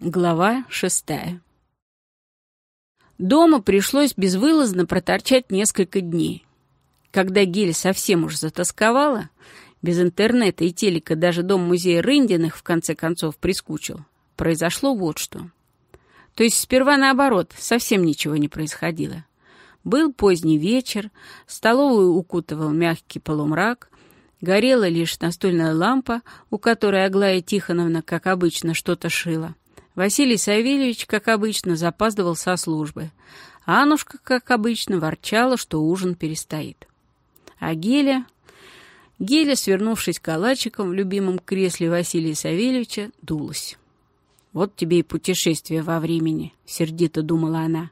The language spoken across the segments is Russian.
Глава шестая Дома пришлось безвылазно проторчать несколько дней. Когда Геля совсем уж затасковала, без интернета и телека даже дом музея Рындиных в конце концов прискучил, произошло вот что. То есть сперва наоборот, совсем ничего не происходило. Был поздний вечер, столовую укутывал мягкий полумрак, горела лишь настольная лампа, у которой Аглая Тихоновна, как обычно, что-то шила. Василий Савельевич, как обычно, запаздывал со службы. Анушка, как обычно, ворчала, что ужин перестоит. А Геля... Геля, свернувшись калачиком в любимом кресле Василия Савельевича, дулась. «Вот тебе и путешествие во времени», — сердито думала она.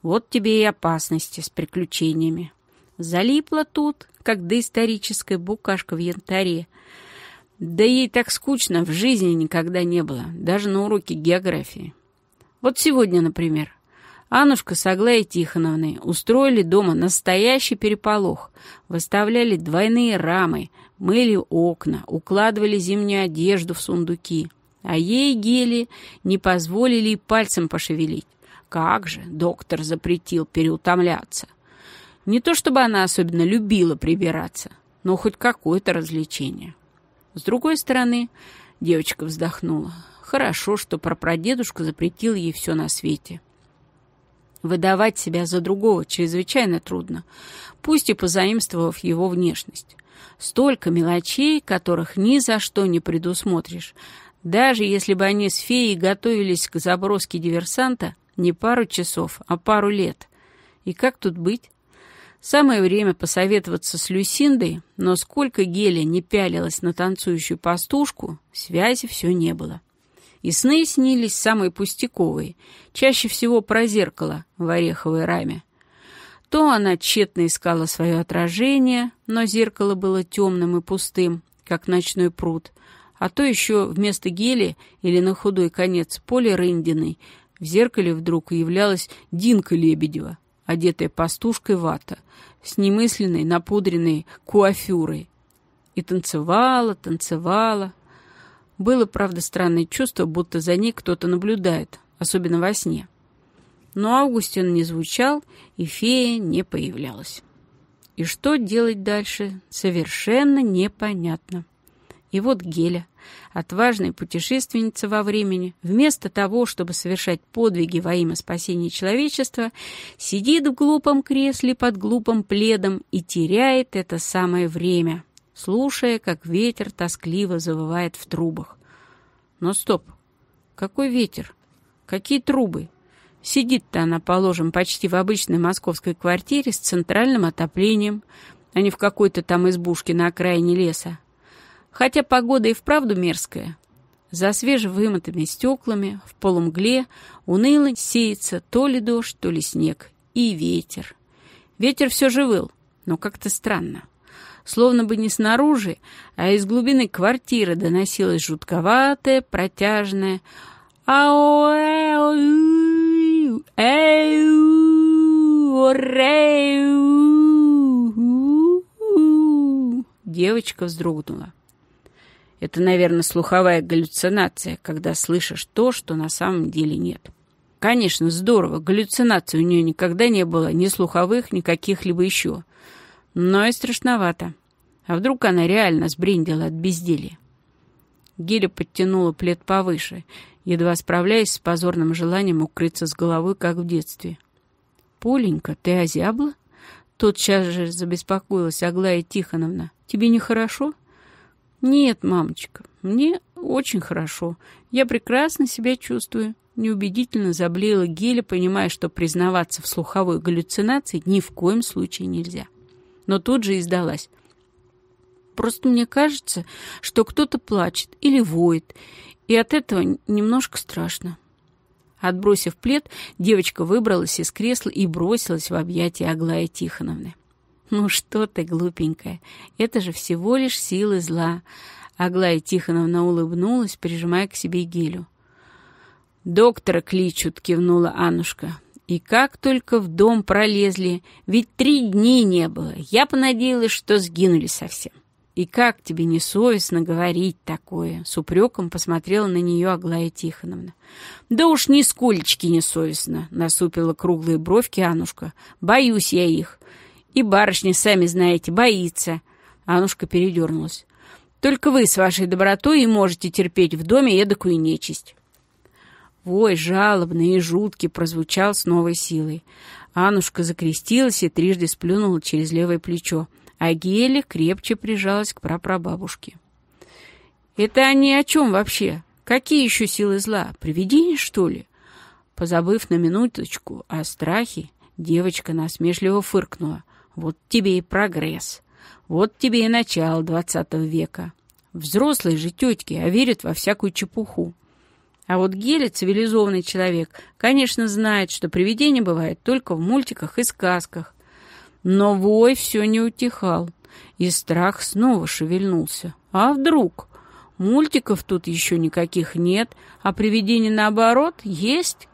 «Вот тебе и опасности с приключениями. Залипла тут, как доисторическая букашка в янтаре, да ей так скучно в жизни никогда не было, даже на уроке географии. Вот сегодня, например, Аннушка с Аглаей Тихоновной устроили дома настоящий переполох, выставляли двойные рамы, мыли окна, укладывали зимнюю одежду в сундуки, а ей, Гели, не позволили и пальцем пошевелить. Как же, доктор запретил переутомляться. Не то чтобы она особенно любила прибираться, но хоть какое-то развлечение. С другой стороны, девочка вздохнула. Хорошо, что прапрадедушка запретил ей все на свете. Выдавать себя за другого чрезвычайно трудно, пусть и позаимствовав его внешность. Столько мелочей, которых ни за что не предусмотришь. Даже если бы они с феей готовились к заброске диверсанта не пару часов, а пару лет. И как тут быть? Самое время посоветоваться с Люсиндой, но сколько Геля не пялилась на танцующую пастушку, связи все не было. И сны снились самые пустяковые, чаще всего про зеркало в ореховой раме. То она тщетно искала свое отражение, но зеркало было темным и пустым, как ночной пруд, а то еще вместо гели или на худой конец Поля Рындиной в зеркале вдруг являлась Динка Лебедева, одетая пастушкой вата, с немысленной напудренной куафюрой. И танцевала, танцевала. Было, правда, странное чувство, будто за ней кто-то наблюдает, особенно во сне. Но Августин не звучал, и фея не появлялась. И что делать дальше, совершенно непонятно. И вот Геля, отважная путешественница во времени, вместо того, чтобы совершать подвиги во имя спасения человечества, сидит в глупом кресле под глупым пледом и теряет это самое время, слушая, как ветер тоскливо завывает в трубах. Но стоп! Какой ветер? Какие трубы? Сидит-то она, положим, почти в обычной московской квартире с центральным отоплением, а не в какой-то там избушке на окраине леса. Хотя погода и вправду мерзкая. За свежевымытыми стеклами, в полумгле, уныло сеется то ли дождь, то ли снег. И ветер. Ветер все же выл, но как-то странно. Словно бы не снаружи, а из глубины квартиры доносилось жутковатое, протяжное «Ау-эу-эу! Девочка вздрогнула. Это, наверное, слуховая галлюцинация, когда слышишь то, что на самом деле нет. Конечно, здорово, галлюцинаций у нее никогда не было, ни слуховых, ни каких-либо еще. Но и страшновато. А вдруг она реально сбрендила от безделья? Геля подтянула плед повыше, едва справляясь с позорным желанием укрыться с головой, как в детстве. «Поленька, ты озябла?» Тотчас же забеспокоилась Аглая Тихоновна. «Тебе нехорошо?» «Нет, мамочка, мне очень хорошо. Я прекрасно себя чувствую». Неубедительно заблеяла Геля, понимая, что признаваться в слуховой галлюцинации ни в коем случае нельзя. Но тут же издалась. «Просто мне кажется, что кто-то плачет или воет, и от этого немножко страшно». Отбросив плед, девочка выбралась из кресла и бросилась в объятия Аглаи Тихоновны. «Ну что ты, глупенькая, это же всего лишь силы зла!» Аглая Тихоновна улыбнулась, прижимая к себе Гелю. «Доктора кличут», — кивнула Аннушка. «И как только в дом пролезли, ведь три дней не было. Я понадеялась, что сгинули совсем. И как тебе не совестно говорить такое?» С упреком посмотрела на нее Аглая Тихоновна. «Да уж нисколечки не совестно», — насупила круглые бровки Анушка. «Боюсь я их. И барышня, сами знаете, боится». Анушка передернулась. «Только вы с вашей добротой и можете терпеть в доме эдакую нечисть». Вой жалобный и жуткий прозвучал с новой силой. Анушка закрестилась и трижды сплюнула через левое плечо, а Геля крепче прижалась к прапрабабушке. «Это они о чем вообще? Какие еще силы зла? Привидения, что ли?» Позабыв на минуточку о страхе, девочка насмешливо фыркнула. «Вот тебе и прогресс. Вот тебе и начало двадцатого века. Взрослые же тетки, а верят во всякую чепуху. А вот Геля, цивилизованный человек, конечно, знает, что привидения бывают только в мультиках и сказках. Но вой все не утихал, и страх снова шевельнулся. А вдруг? Мультиков тут еще никаких нет, а привидения, наоборот, есть.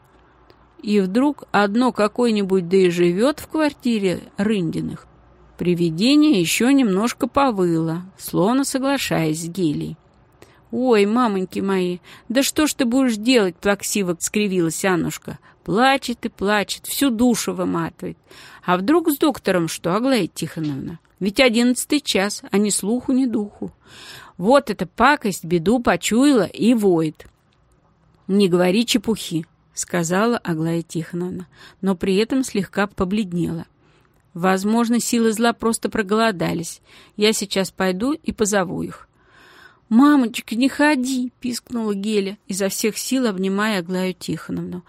И вдруг одно какое-нибудь да и живет в квартире Рындиных. Привидение еще немножко повыло, словно соглашаясь с Гелей. «Ой, мамоньки мои, да что ж ты будешь делать?» — плаксиво скривилась Аннушка. Плачет и плачет, всю душу выматывает. А вдруг с доктором что, Аглая Тихоновна? Ведь одиннадцатый час, а ни слуху, ни духу. Вот эта пакость беду почуяла и воет. «Не говори чепухи», — сказала Аглая Тихоновна, но при этом слегка побледнела. «Возможно, силы зла просто проголодались. Я сейчас пойду и позову их. «Мамочка, не ходи!» — пискнула Геля, изо всех сил обнимая Аглаю Тихоновну.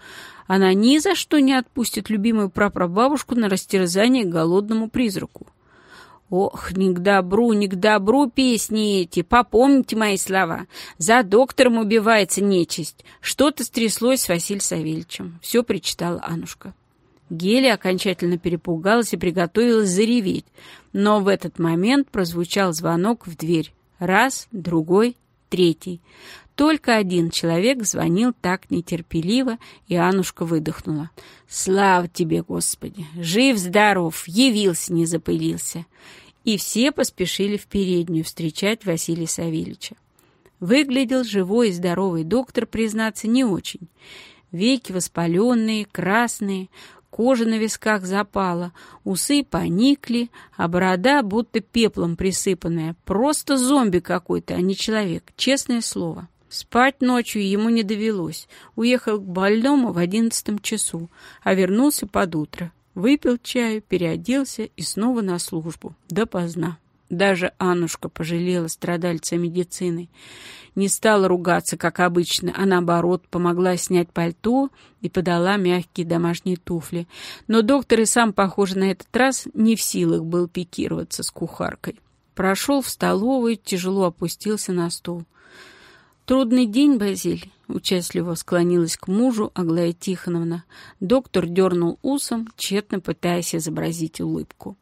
Она ни за что не отпустит любимую прапрабабушку на растерзание голодному призраку. «Ох, не к добру, не к добру песни эти! Попомните мои слова! За доктором убивается нечисть! Что-то стряслось с Василием Савельевичем!» Все причитала Анушка. Геля окончательно перепугалась и приготовилась зареветь, но в этот момент прозвучал звонок в дверь. Раз, другой, третий. Только один человек звонил так нетерпеливо, и Анушка выдохнула. «Слава тебе, Господи! Жив-здоров! Явился, не запылился!» И все поспешили в переднюю встречать Василия Савельича. Выглядел живой и здоровый доктор, признаться, не очень. Веки воспаленные, красные, кожа на висках запала, усы поникли, а борода будто пеплом присыпанная. Просто зомби какой-то, а не человек, честное слово. Спать ночью ему не довелось. Уехал к больному в одиннадцатом часу, а вернулся под утро. Выпил чаю, переоделся и снова на службу. Допоздна. Даже Аннушка пожалела страдальца медицины. Не стала ругаться, как обычно, а наоборот, помогла снять пальто и подала мягкие домашние туфли. Но доктор и сам, похоже, на этот раз не в силах был пикироваться с кухаркой. Прошел в столовую, тяжело опустился на стул. «Трудный день, Базиль», — участливо склонилась к мужу Аглая Тихоновна. Доктор дернул усом, тщетно пытаясь изобразить улыбку.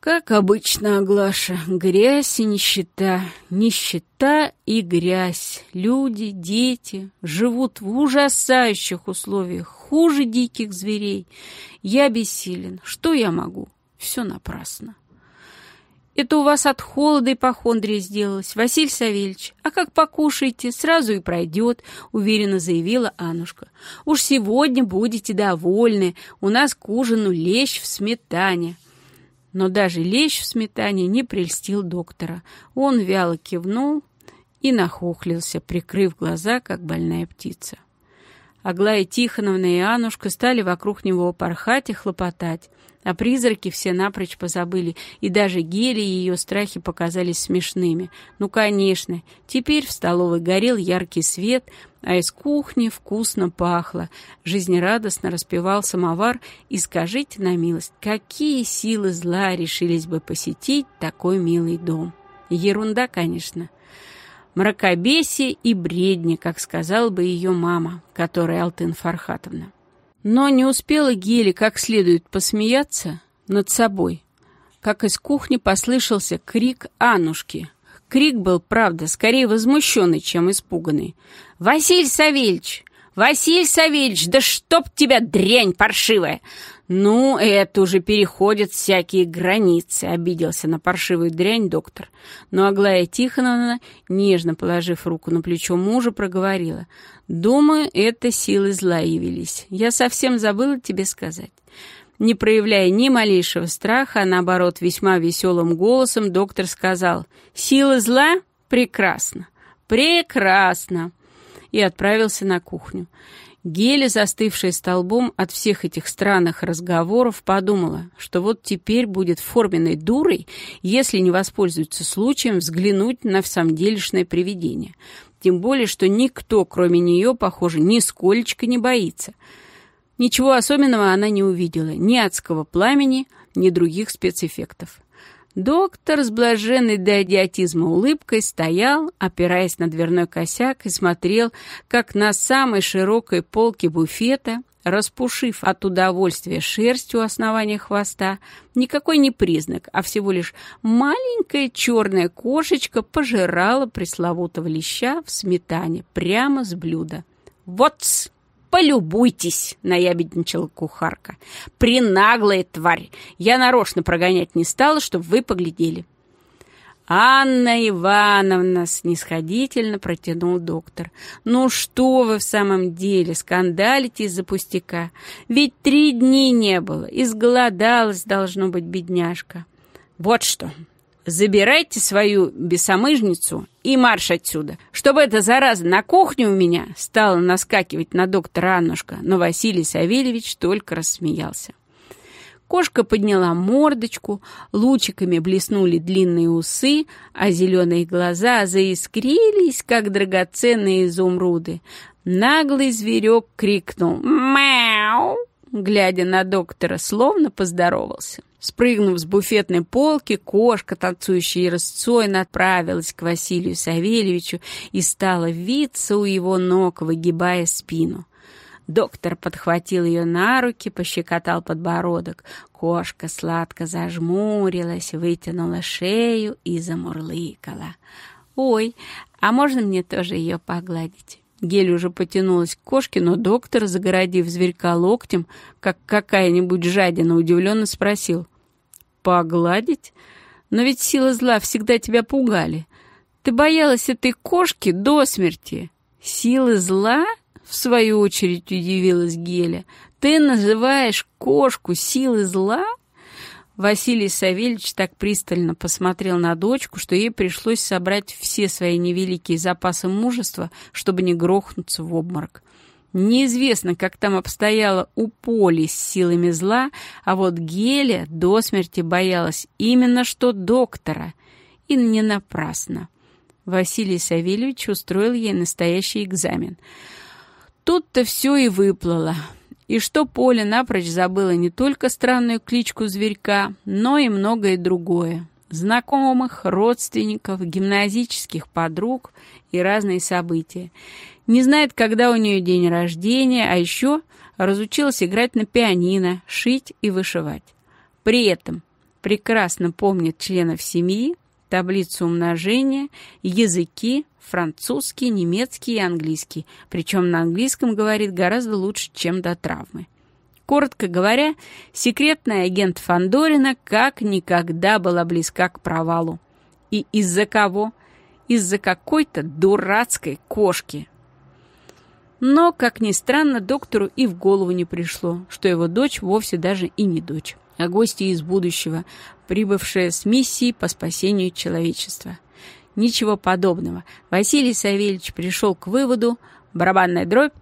Как обычно, Аглаша, грязь и нищета, нищета и грязь. Люди, дети живут в ужасающих условиях, хуже диких зверей. Я бессилен. Что я могу? Все напрасно. Это у вас от холода и похондрия сделалось, Василий Савельевич. А как покушаете, сразу и пройдет, уверенно заявила Анушка. Уж сегодня будете довольны. У нас к ужину лещ в сметане. Но даже лещ в сметане не прельстил доктора. Он вяло кивнул и нахохлился, прикрыв глаза, как больная птица. Аглая Тихоновна и Анушка стали вокруг него порхать и хлопотать. А призраки все напрочь позабыли, и даже Гели и ее страхи показались смешными. Ну, конечно, теперь в столовой горел яркий свет, а из кухни вкусно пахло. Жизнерадостно распевал самовар, и скажите на милость, какие силы зла решились бы посетить такой милый дом? Ерунда, конечно. Мракобесие и бредни, как сказала бы ее мама, которая Алтын Фархатовна. Но не успела Гели как следует посмеяться над собой, как из кухни послышался крик Анушки. Крик был, правда, скорее возмущенный, чем испуганный. «Василий Савельич! Василий Савельич, да чтоб тебя дрянь паршивая!» «Ну, это уже переходит всякие границы», — обиделся на паршивую дрянь доктор. Но Аглая Тихоновна, нежно положив руку на плечо мужа, проговорила. «Думаю, это силы зла явились. Я совсем забыла тебе сказать». Не проявляя ни малейшего страха, а наоборот весьма веселым голосом, доктор сказал «Силы зла? Прекрасно! Прекрасно!» и отправился на кухню. Геля, застывшая столбом от всех этих странных разговоров, подумала, что вот теперь будет форменной дурой, если не воспользуется случаем взглянуть на всамделишное привидение. Тем более, что никто, кроме нее, похоже, нисколечко не боится. Ничего особенного она не увидела, ни адского пламени, ни других спецэффектов. Доктор с блаженной до идиотизма улыбкой стоял, опираясь на дверной косяк, и смотрел, как на самой широкой полке буфета, распушив от удовольствия шерсть у основания хвоста, никакой не признак, а всего лишь маленькая черная кошечка пожирала пресловутого леща в сметане прямо с блюда. «Вот-с!» «Полюбуйтесь!» — наябедничала кухарка. «Принаглая тварь! Я нарочно прогонять не стала, чтобы вы поглядели». «Анна Ивановна!» — снисходительно протянул доктор. «Ну что вы в самом деле скандалите из-за пустяка? Ведь три дни не было, изголодалась, должно быть, бедняжка. Вот что, забирайте свою бесомыжницу и марш отсюда, чтобы эта зараза на кухню у меня стала наскакивать на доктора Аннушка, но Василий Савельевич только рассмеялся. Кошка подняла мордочку, лучиками блеснули длинные усы, а зеленые глаза заискрились, как драгоценные изумруды. Наглый зверек крикнул «Мяу!», глядя на доктора, словно поздоровался. Спрыгнув с буфетной полки, кошка, танцующая рысцой, направилась к Василию Савельевичу и стала виться у его ног, выгибая спину. Доктор подхватил ее на руки, пощекотал подбородок. Кошка сладко зажмурилась, вытянула шею и замурлыкала. «Ой, а можно мне тоже ее погладить?» Гель уже потянулась к кошке, но доктор, загородив зверька локтем, как какая-нибудь жадина, удивленно спросил. Погладить? Но ведь силы зла всегда тебя пугали. Ты боялась этой кошки до смерти. Силы зла? В свою очередь удивилась Геля. Ты называешь кошку силы зла? Василий Савельевич так пристально посмотрел на дочку, что ей пришлось собрать все свои невеликие запасы мужества, чтобы не грохнуться в обморок. Неизвестно, как там обстояло у Поли с силами зла, а вот Геля до смерти боялась именно что доктора. И не напрасно. Василий Савельевич устроил ей настоящий экзамен. Тут-то все и выплыло. И что Поля напрочь забыла не только странную кличку зверька, но и многое другое. Знакомых, родственников, гимназических подруг и разные события не знает, когда у нее день рождения, а еще разучилась играть на пианино, шить и вышивать. При этом прекрасно помнит членов семьи, таблицу умножения, языки, французский, немецкий и английский, причем на английском говорит гораздо лучше, чем до травмы. Коротко говоря, секретный агент Фандорина как никогда была близка к провалу. И из-за кого? Из-за какой-то дурацкой кошки, но, как ни странно, доктору и в голову не пришло, что его дочь вовсе даже и не дочь, а гости из будущего, прибывшие с миссией по спасению человечества. Ничего подобного. Василий Савельевич пришел к выводу, барабанная дробь,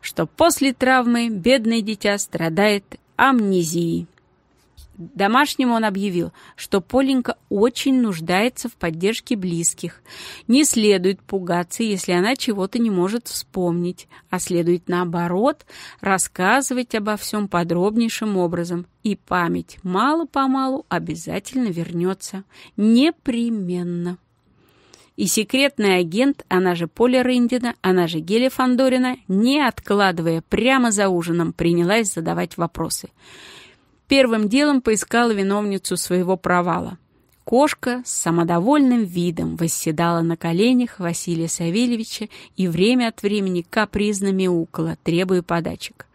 что после травмы бедное дитя страдает амнезией. Домашнему он объявил, что Поленька очень нуждается в поддержке близких. Не следует пугаться, если она чего-то не может вспомнить, а следует, наоборот, рассказывать обо всем подробнейшим образом. И память мало-помалу обязательно вернется. Непременно. И секретный агент, она же Поля Рындина, она же Геля Фандорина, не откладывая прямо за ужином, принялась задавать вопросы – Первым делом поискала виновницу своего провала. Кошка с самодовольным видом восседала на коленях Василия Савельевича и время от времени капризно мяукала, требуя подачек.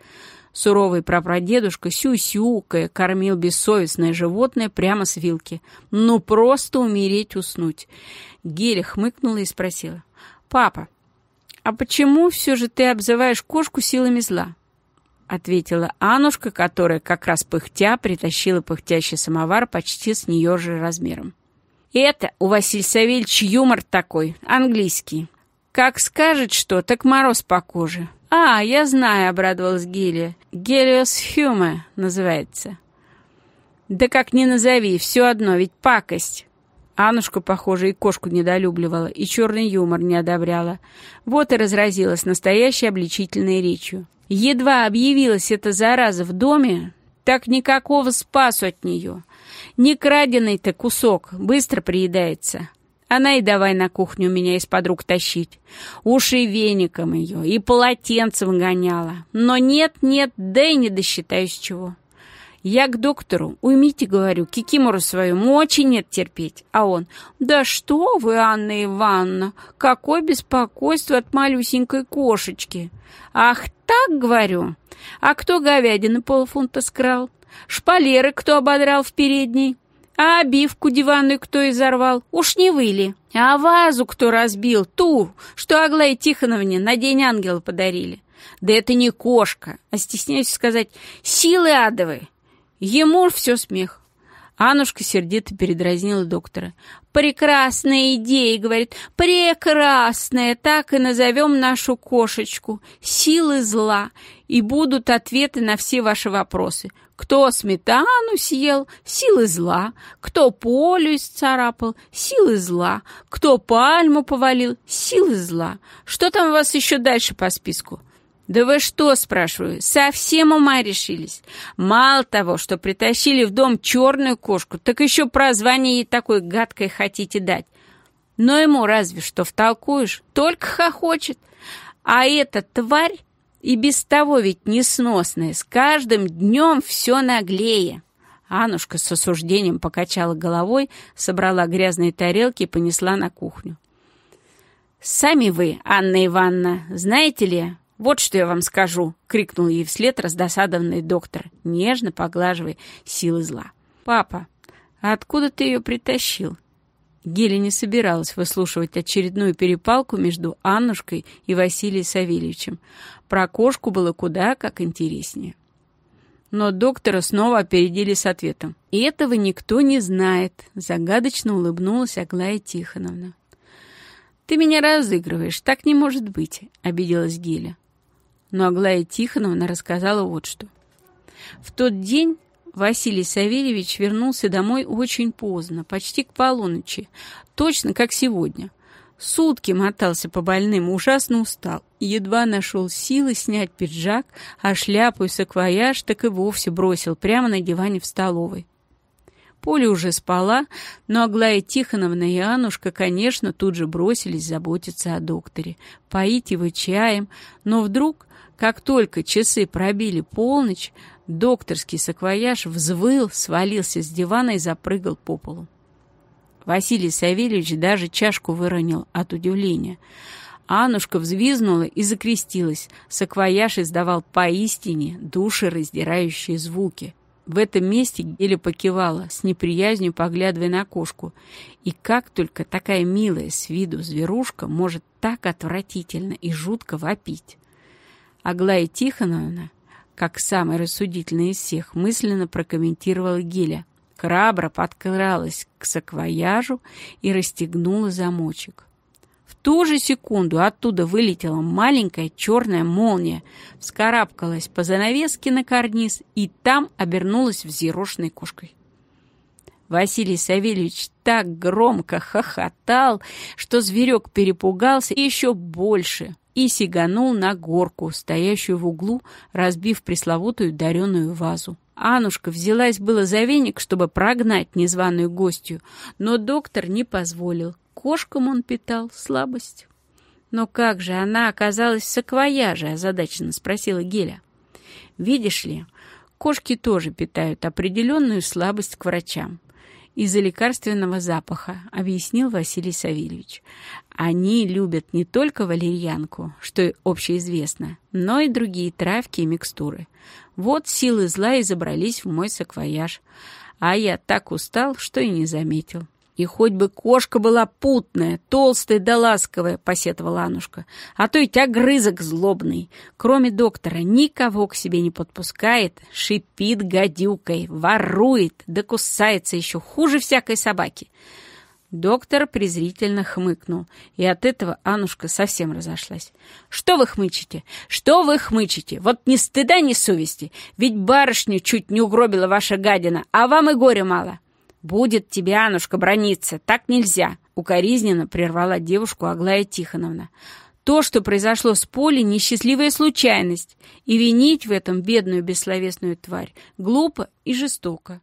Суровый прапрадедушка, сю-сюкая, кормил бессовестное животное прямо с вилки. Ну, просто умереть, уснуть. Геля хмыкнула и спросила. «Папа, а почему все же ты обзываешь кошку силами зла?» Ответила Анушка, которая как раз пыхтя притащила пыхтящий самовар почти с нее же размером. «Это у Василия Савельевича юмор такой, английский. Как скажет что, так мороз по коже. «А, я знаю», — обрадовалась Гелия. «Гелиос Хюме» называется. «Да как ни назови, все одно, ведь пакость». Аннушка, похоже, и кошку недолюбливала, и черный юмор не одобряла. Вот и разразилась настоящей обличительной речью. Едва объявилась эта зараза в доме, так никакого спасу от нее. Не краденый-то кусок, быстро приедается. Она и давай на кухню меня из-под рук тащить. Уши веником ее и полотенцем гоняла. Но нет-нет, да и не досчитаюсь чего. Я к доктору, уймите, говорю, кикимору свою, мочи нет терпеть. А он, да что вы, Анна Ивановна, какое беспокойство от малюсенькой кошечки. Ах так, говорю, а кто говядины полфунта скрал? Шпалеры кто ободрал в передней? А обивку диванную кто изорвал? Уж не вы ли? А вазу кто разбил? Ту, что Аглае Тихоновне на День Ангела подарили. Да это не кошка, а, стесняюсь сказать, силы адовые. Ему все смех. Анушка сердито передразнила доктора. «Прекрасная идея!» — говорит. «Прекрасная! Так и назовем нашу кошечку. Силы зла. И будут ответы на все ваши вопросы. Кто сметану съел, силы зла. Кто полю исцарапал, силы зла. Кто пальму повалил, силы зла. Что там у вас еще дальше по списку? «Да вы что, — спрашиваю, — совсем ума решились? Мало того, что притащили в дом черную кошку, так еще прозвание ей такой гадкой хотите дать. Но ему разве что втолкуешь, только хохочет. А эта тварь и без того ведь несносная, с каждым днем все наглее. Анушка с осуждением покачала головой, собрала грязные тарелки и понесла на кухню. «Сами вы, Анна Ивановна, знаете ли, вот что я вам скажу!» — крикнул ей вслед раздосадованный доктор, нежно поглаживая силы зла. «Папа, а откуда ты ее притащил?» Геля не собиралась выслушивать очередную перепалку между Аннушкой и Василием Савельевичем. Про кошку было куда как интереснее. Но доктора снова опередили с ответом. «И этого никто не знает», — загадочно улыбнулась Аглая Тихоновна. «Ты меня разыгрываешь, так не может быть», — обиделась Геля. Но Аглая Тихоновна рассказала вот что. В тот день Василий Савельевич вернулся домой очень поздно, почти к полуночи, точно как сегодня. Сутки мотался по больным, ужасно устал. Едва нашел силы снять пиджак, а шляпу и саквояж так и вовсе бросил прямо на диване в столовой. Поля уже спала, но Аглая Тихоновна и Анушка, конечно, тут же бросились заботиться о докторе, поить его чаем, но вдруг, как только часы пробили полночь, Докторский саквояж взвыл, свалился с дивана и запрыгал по полу. Василий Савельевич даже чашку выронил от удивления. Аннушка взвизнула и закрестилась. Саквояж издавал поистине душераздирающие звуки. В этом месте Геля покивала, с неприязнью поглядывая на кошку. И как только такая милая с виду зверушка может так отвратительно и жутко вопить. Аглая Тихоновна как самый рассудительный из всех, мысленно прокомментировала Геля. Крабра подкралась к саквояжу и расстегнула замочек. В ту же секунду оттуда вылетела маленькая черная молния, вскарабкалась по занавеске на карниз и там обернулась взъерошенной кошкой. Василий Савельевич так громко хохотал, что зверек перепугался еще больше и сиганул на горку, стоящую в углу, разбив пресловутую дареную вазу. Анушка взялась было за веник, чтобы прогнать незваную гостью, но доктор не позволил. Кошкам он питал слабость. «Но как же она оказалась в саквояже?» — озадаченно спросила Геля. «Видишь ли, кошки тоже питают определенную слабость к врачам. Из-за лекарственного запаха, объяснил Василий Савельевич. Они любят не только валерьянку, что общеизвестно, но и другие травки и микстуры. Вот силы зла и забрались в мой саквояж. А я так устал, что и не заметил. «И хоть бы кошка была путная, толстая да ласковая», — посетовала Анушка, «а то ведь огрызок злобный. Кроме доктора никого к себе не подпускает, шипит гадюкой, ворует, да кусается еще хуже всякой собаки». Доктор презрительно хмыкнул, и от этого Анушка совсем разошлась. «Что вы хмычете? Что вы хмычете? Вот ни стыда, ни совести. Ведь барышню чуть не угробила ваша гадина, а вам и горя мало. «Будет тебе, Анушка, брониться, так нельзя!» Укоризненно прервала девушку Аглая Тихоновна. То, что произошло с Полей, несчастливая случайность, и винить в этом бедную бессловесную тварь глупо и жестоко.